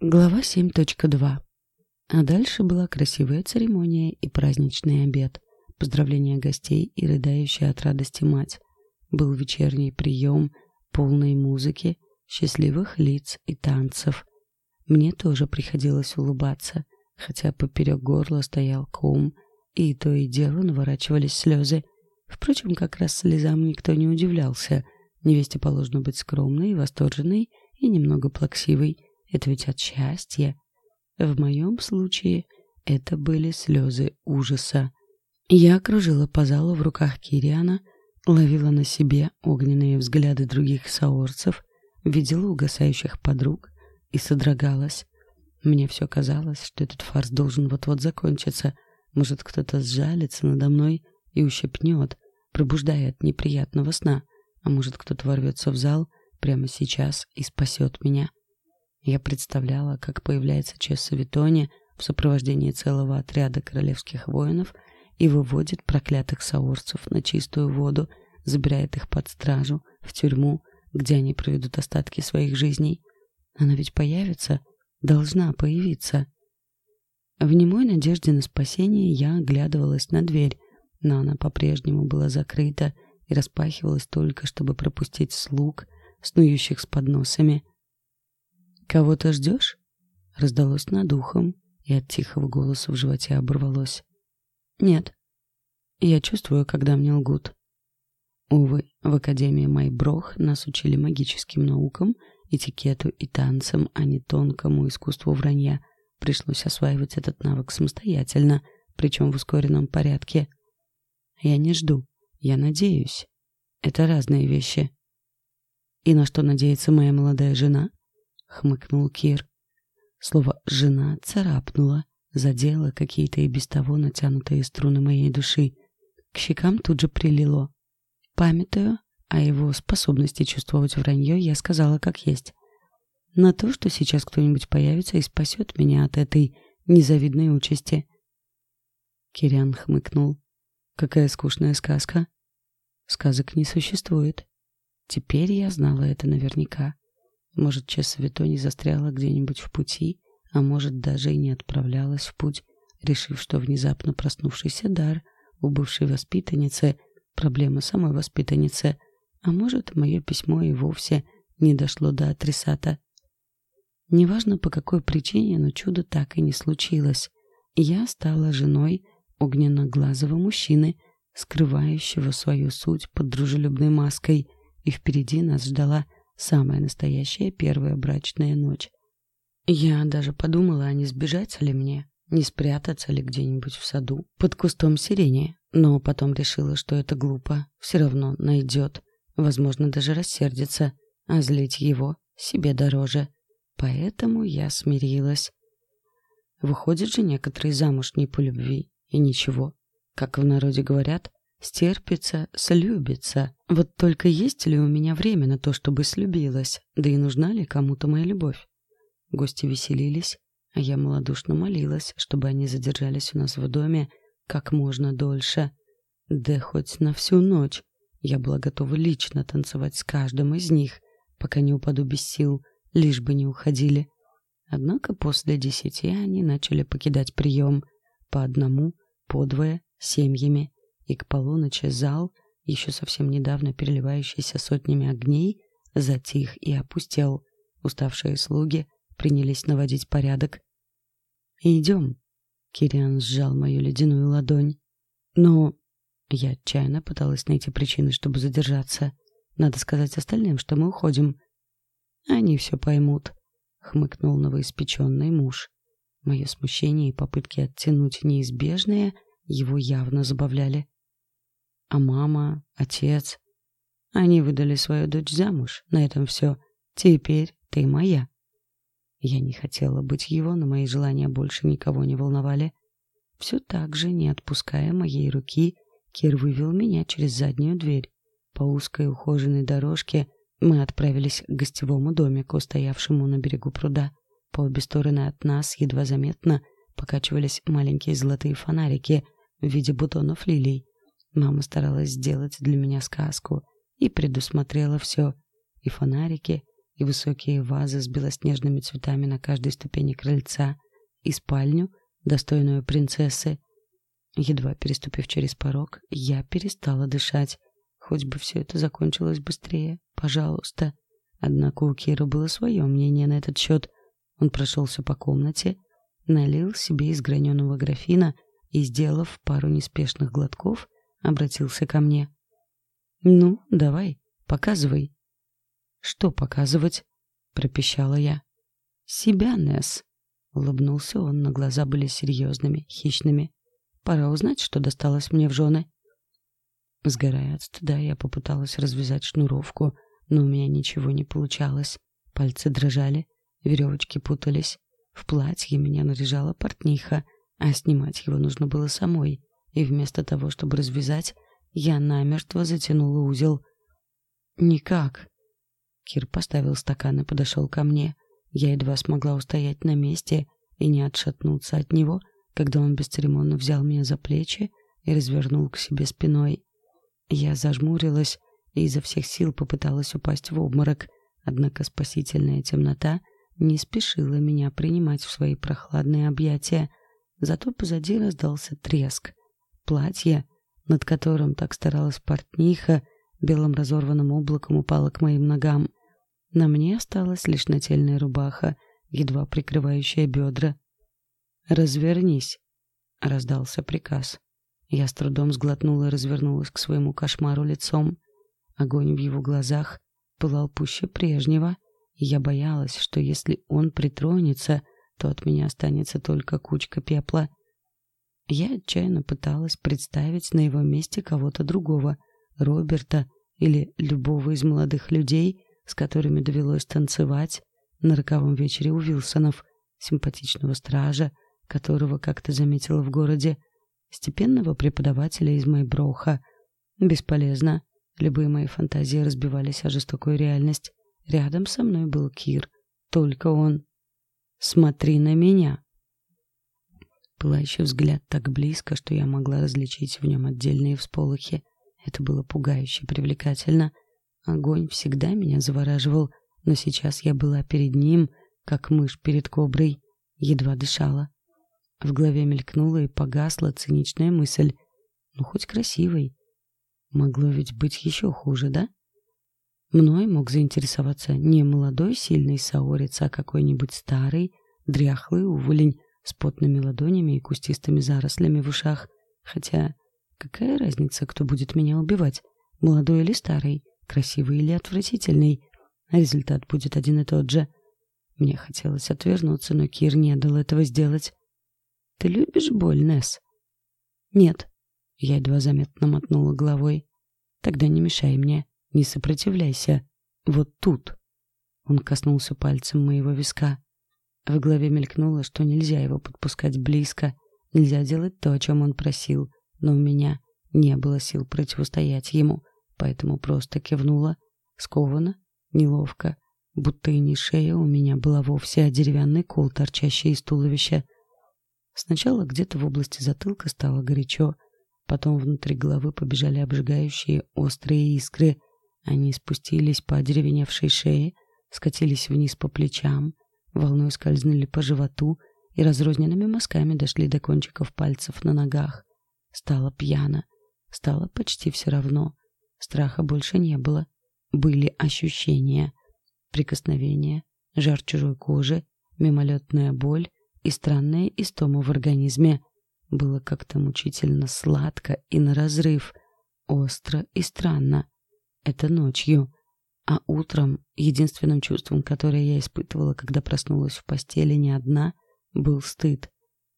Глава 7.2. А дальше была красивая церемония и праздничный обед, поздравления гостей и рыдающая от радости мать. Был вечерний прием, полной музыки, счастливых лиц и танцев. Мне тоже приходилось улыбаться, хотя поперек горла стоял ком, и то и дело наворачивались слезы. Впрочем, как раз слезам никто не удивлялся. Невесте положено быть скромной, восторженной и немного плаксивой – это ведь от счастья. В моем случае это были слезы ужаса. Я окружила по залу в руках Кириана, ловила на себе огненные взгляды других саорцев, видела угасающих подруг и содрогалась. Мне все казалось, что этот фарс должен вот-вот закончиться. Может, кто-то сжалится надо мной и ущипнет, пробуждая от неприятного сна. А может, кто-то ворвется в зал прямо сейчас и спасет меня. Я представляла, как появляется Чесса Витони в сопровождении целого отряда королевских воинов и выводит проклятых саорцев на чистую воду, забирает их под стражу, в тюрьму, где они проведут остатки своих жизней. Она ведь появится, должна появиться. В немой надежде на спасение я оглядывалась на дверь, но она по-прежнему была закрыта и распахивалась только, чтобы пропустить слуг, снующих с подносами — «Кого-то ждешь?» Раздалось над ухом, и от тихого голоса в животе оборвалось. «Нет. Я чувствую, когда мне лгут». Увы, в Академии Майброх нас учили магическим наукам, этикету и танцам, а не тонкому искусству вранья. Пришлось осваивать этот навык самостоятельно, причем в ускоренном порядке. Я не жду, я надеюсь. Это разные вещи. И на что надеется моя молодая жена? Хмыкнул Кир. Слово «жена» царапнуло, задело какие-то и без того натянутые струны моей души. К щекам тут же прилило. Памятаю о его способности чувствовать вранье, я сказала как есть. На то, что сейчас кто-нибудь появится и спасет меня от этой незавидной участи. Кириан хмыкнул. Какая скучная сказка. Сказок не существует. Теперь я знала это наверняка. Может, Чесса Вито застряла где-нибудь в пути, а может, даже и не отправлялась в путь, решив, что внезапно проснувшийся дар у бывшей воспитанницы — проблема самой воспитанницы, а может, мое письмо и вовсе не дошло до адресата. Неважно по какой причине, но чудо так и не случилось. Я стала женой огненно-глазого мужчины, скрывающего свою суть под дружелюбной маской, и впереди нас ждала Самая настоящая первая брачная ночь. Я даже подумала, а не сбежать ли мне, не спрятаться ли где-нибудь в саду под кустом сирени, но потом решила, что это глупо, все равно найдет, возможно, даже рассердится, а злить его себе дороже. Поэтому я смирилась. Выходит же некоторые замуж не по любви, и ничего. Как в народе говорят, Стерпится, слюбится. Вот только есть ли у меня время на то, чтобы слюбилась? Да и нужна ли кому-то моя любовь? Гости веселились, а я малодушно молилась, чтобы они задержались у нас в доме как можно дольше. Да хоть на всю ночь. Я была готова лично танцевать с каждым из них, пока не упаду без сил, лишь бы не уходили. Однако после десяти они начали покидать прием по одному, по двое, семьями и к полуночи зал, еще совсем недавно переливающийся сотнями огней, затих и опустел. Уставшие слуги принялись наводить порядок. «Идем», — Кириан сжал мою ледяную ладонь. «Но...» Я отчаянно пыталась найти причины, чтобы задержаться. Надо сказать остальным, что мы уходим. «Они все поймут», — хмыкнул новоиспеченный муж. Мое смущение и попытки оттянуть неизбежное его явно забавляли. А мама, отец... Они выдали свою дочь замуж. На этом все. Теперь ты моя. Я не хотела быть его, но мои желания больше никого не волновали. Все так же, не отпуская моей руки, Кир вывел меня через заднюю дверь. По узкой ухоженной дорожке мы отправились к гостевому домику, стоявшему на берегу пруда. По обе стороны от нас едва заметно покачивались маленькие золотые фонарики в виде бутонов лилий. Мама старалась сделать для меня сказку и предусмотрела все. И фонарики, и высокие вазы с белоснежными цветами на каждой ступени крыльца, и спальню, достойную принцессы. Едва переступив через порог, я перестала дышать. Хоть бы все это закончилось быстрее, пожалуйста. Однако у Кира было свое мнение на этот счет. Он прошелся по комнате, налил себе из граненого графина и, сделав пару неспешных глотков, обратился ко мне. «Ну, давай, показывай». «Что показывать?» — пропищала я. «Себя, Несс», — улыбнулся он, но глаза были серьезными, хищными. «Пора узнать, что досталось мне в жены». Сгорая от стыда, я попыталась развязать шнуровку, но у меня ничего не получалось. Пальцы дрожали, веревочки путались. В платье меня наряжала портниха, а снимать его нужно было самой. И вместо того, чтобы развязать, я намертво затянула узел. «Никак». Кир поставил стакан и подошел ко мне. Я едва смогла устоять на месте и не отшатнуться от него, когда он бесцеремонно взял меня за плечи и развернул к себе спиной. Я зажмурилась и изо всех сил попыталась упасть в обморок, однако спасительная темнота не спешила меня принимать в свои прохладные объятия. Зато позади раздался треск. Платье, над которым так старалась портниха, белым разорванным облаком упало к моим ногам. На мне осталась лишь нательная рубаха, едва прикрывающая бедра. «Развернись», — раздался приказ. Я с трудом сглотнула и развернулась к своему кошмару лицом. Огонь в его глазах пылал пуще прежнего, и я боялась, что если он притронется, то от меня останется только кучка пепла. Я отчаянно пыталась представить на его месте кого-то другого, Роберта или любого из молодых людей, с которыми довелось танцевать на роковом вечере у Вилсонов, симпатичного стража, которого как-то заметила в городе, степенного преподавателя из Майброха. Бесполезно. Любые мои фантазии разбивались о жестокую реальность. Рядом со мной был Кир. Только он. «Смотри на меня!» Пылающий взгляд так близко, что я могла различить в нем отдельные всполохи. Это было пугающе привлекательно. Огонь всегда меня завораживал, но сейчас я была перед ним, как мышь перед коброй, едва дышала. В голове мелькнула и погасла циничная мысль. Ну, хоть красивый. Могло ведь быть еще хуже, да? Мной мог заинтересоваться не молодой сильный саорец, а какой-нибудь старый, дряхлый уволень с потными ладонями и кустистыми зарослями в ушах. Хотя, какая разница, кто будет меня убивать? Молодой или старый, красивый или отвратительный? Результат будет один и тот же. Мне хотелось отвернуться, но Кир не дал этого сделать. Ты любишь боль, Несс? Нет. Я едва заметно мотнула головой. Тогда не мешай мне, не сопротивляйся. Вот тут. Он коснулся пальцем моего виска. В голове мелькнуло, что нельзя его подпускать близко, нельзя делать то, о чем он просил, но у меня не было сил противостоять ему, поэтому просто кивнула, скованно, неловко, будто и не шея у меня была вовсе, а деревянный кол, торчащий из туловища. Сначала где-то в области затылка стало горячо, потом внутри головы побежали обжигающие острые искры. Они спустились по одеревеневшей шее, скатились вниз по плечам, волной скользнули по животу и разрозненными мазками дошли до кончиков пальцев на ногах. Стало пьяно, стало почти все равно. Страха больше не было. Были ощущения. Прикосновения, жар чужой кожи, мимолетная боль и странная истома в организме. Было как-то мучительно сладко и на разрыв, остро и странно. Это ночью. А утром единственным чувством, которое я испытывала, когда проснулась в постели не одна, был стыд.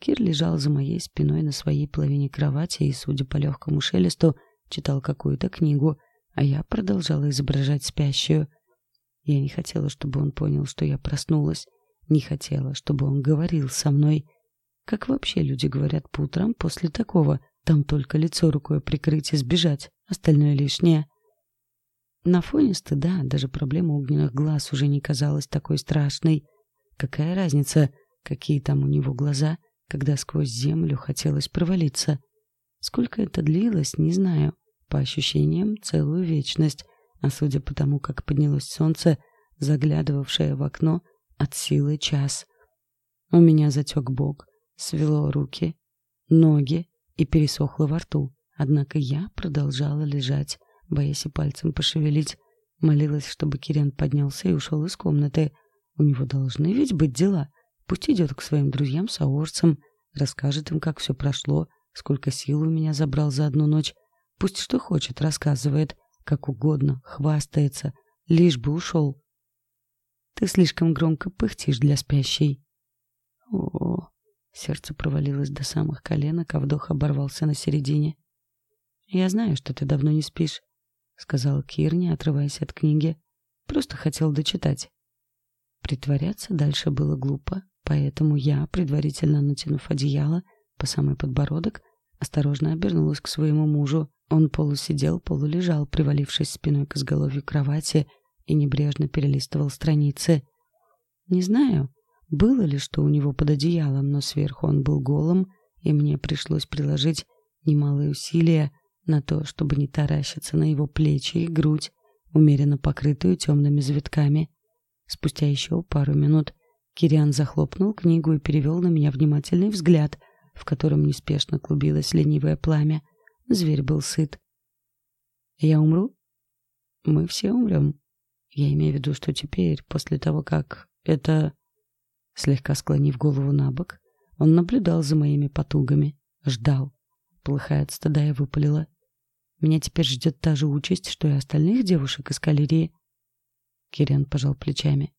Кир лежал за моей спиной на своей половине кровати и, судя по легкому шелесту, читал какую-то книгу, а я продолжала изображать спящую. Я не хотела, чтобы он понял, что я проснулась. Не хотела, чтобы он говорил со мной. Как вообще люди говорят по утрам после такого? Там только лицо рукой прикрыть и сбежать, остальное лишнее. На фоне стыда даже проблема огненных глаз уже не казалась такой страшной. Какая разница, какие там у него глаза, когда сквозь землю хотелось провалиться? Сколько это длилось, не знаю. По ощущениям, целую вечность. А судя по тому, как поднялось солнце, заглядывавшая в окно от силы час. У меня затек бок, свело руки, ноги и пересохло во рту. Однако я продолжала лежать, боясь и пальцем пошевелить. Молилась, чтобы Кирен поднялся и ушел из комнаты. У него должны ведь быть дела. Пусть идет к своим друзьям-саорцам, расскажет им, как все прошло, сколько сил у меня забрал за одну ночь. Пусть что хочет, рассказывает, как угодно, хвастается, лишь бы ушел. Ты слишком громко пыхтишь для спящей. О, сердце провалилось до самых коленок, а вдох оборвался на середине. Я знаю, что ты давно не спишь, сказал Кирни, отрываясь от книги. Просто хотел дочитать. Притворяться дальше было глупо, поэтому я, предварительно натянув одеяло по самый подбородок, осторожно обернулась к своему мужу. Он полусидел, полулежал, привалившись спиной к изголовью кровати и небрежно перелистывал страницы. Не знаю, было ли что у него под одеялом, но сверху он был голым, и мне пришлось приложить немалые усилия на то, чтобы не таращиться на его плечи и грудь, умеренно покрытую темными завитками. Спустя еще пару минут Кириан захлопнул книгу и перевел на меня внимательный взгляд, в котором неспешно клубилось ленивое пламя. Зверь был сыт. «Я умру?» «Мы все умрем. Я имею в виду, что теперь, после того, как это...» Слегка склонив голову на бок, он наблюдал за моими потугами, ждал. Плохая от стыда я выпалила. Меня теперь ждет та же участь, что и остальных девушек из калерии. Кириан пожал плечами.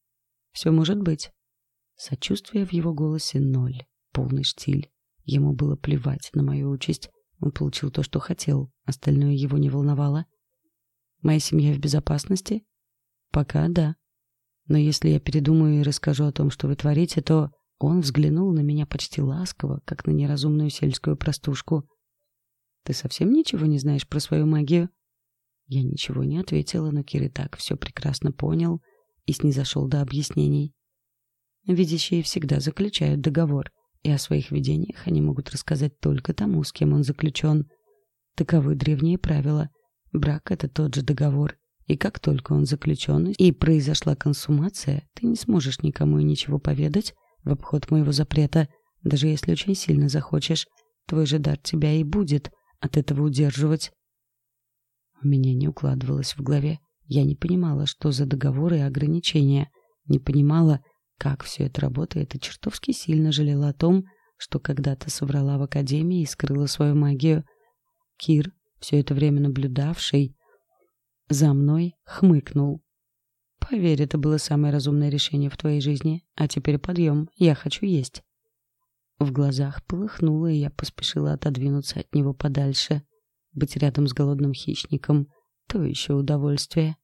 Все может быть. Сочувствие в его голосе ноль. Полный штиль. Ему было плевать на мою участь. Он получил то, что хотел. Остальное его не волновало. Моя семья в безопасности? Пока да. Но если я передумаю и расскажу о том, что вы творите, то... Он взглянул на меня почти ласково, как на неразумную сельскую простушку. Ты совсем ничего не знаешь про свою магию? Я ничего не ответила, но Кир и так все прекрасно понял и снизошел до объяснений. Видящие всегда заключают договор, и о своих видениях они могут рассказать только тому, с кем он заключен. Таковы древние правила. Брак — это тот же договор, и как только он заключен и произошла консумация, ты не сможешь никому и ничего поведать в обход моего запрета, даже если очень сильно захочешь. Твой же дар тебя и будет — от этого удерживать. У меня не укладывалось в голове. Я не понимала, что за договоры и ограничения. Не понимала, как все это работает, и чертовски сильно жалела о том, что когда-то соврала в академии и скрыла свою магию. Кир, все это время наблюдавший за мной, хмыкнул. Поверь, это было самое разумное решение в твоей жизни. А теперь подъем, я хочу есть. В глазах полыхнуло, и я поспешила отодвинуться от него подальше. Быть рядом с голодным хищником — то еще удовольствие.